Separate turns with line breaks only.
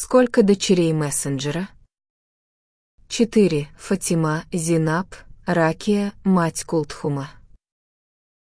Сколько дочерей мессенджера? 4. Фатима, Зинаб, Ракия, мать Култхума.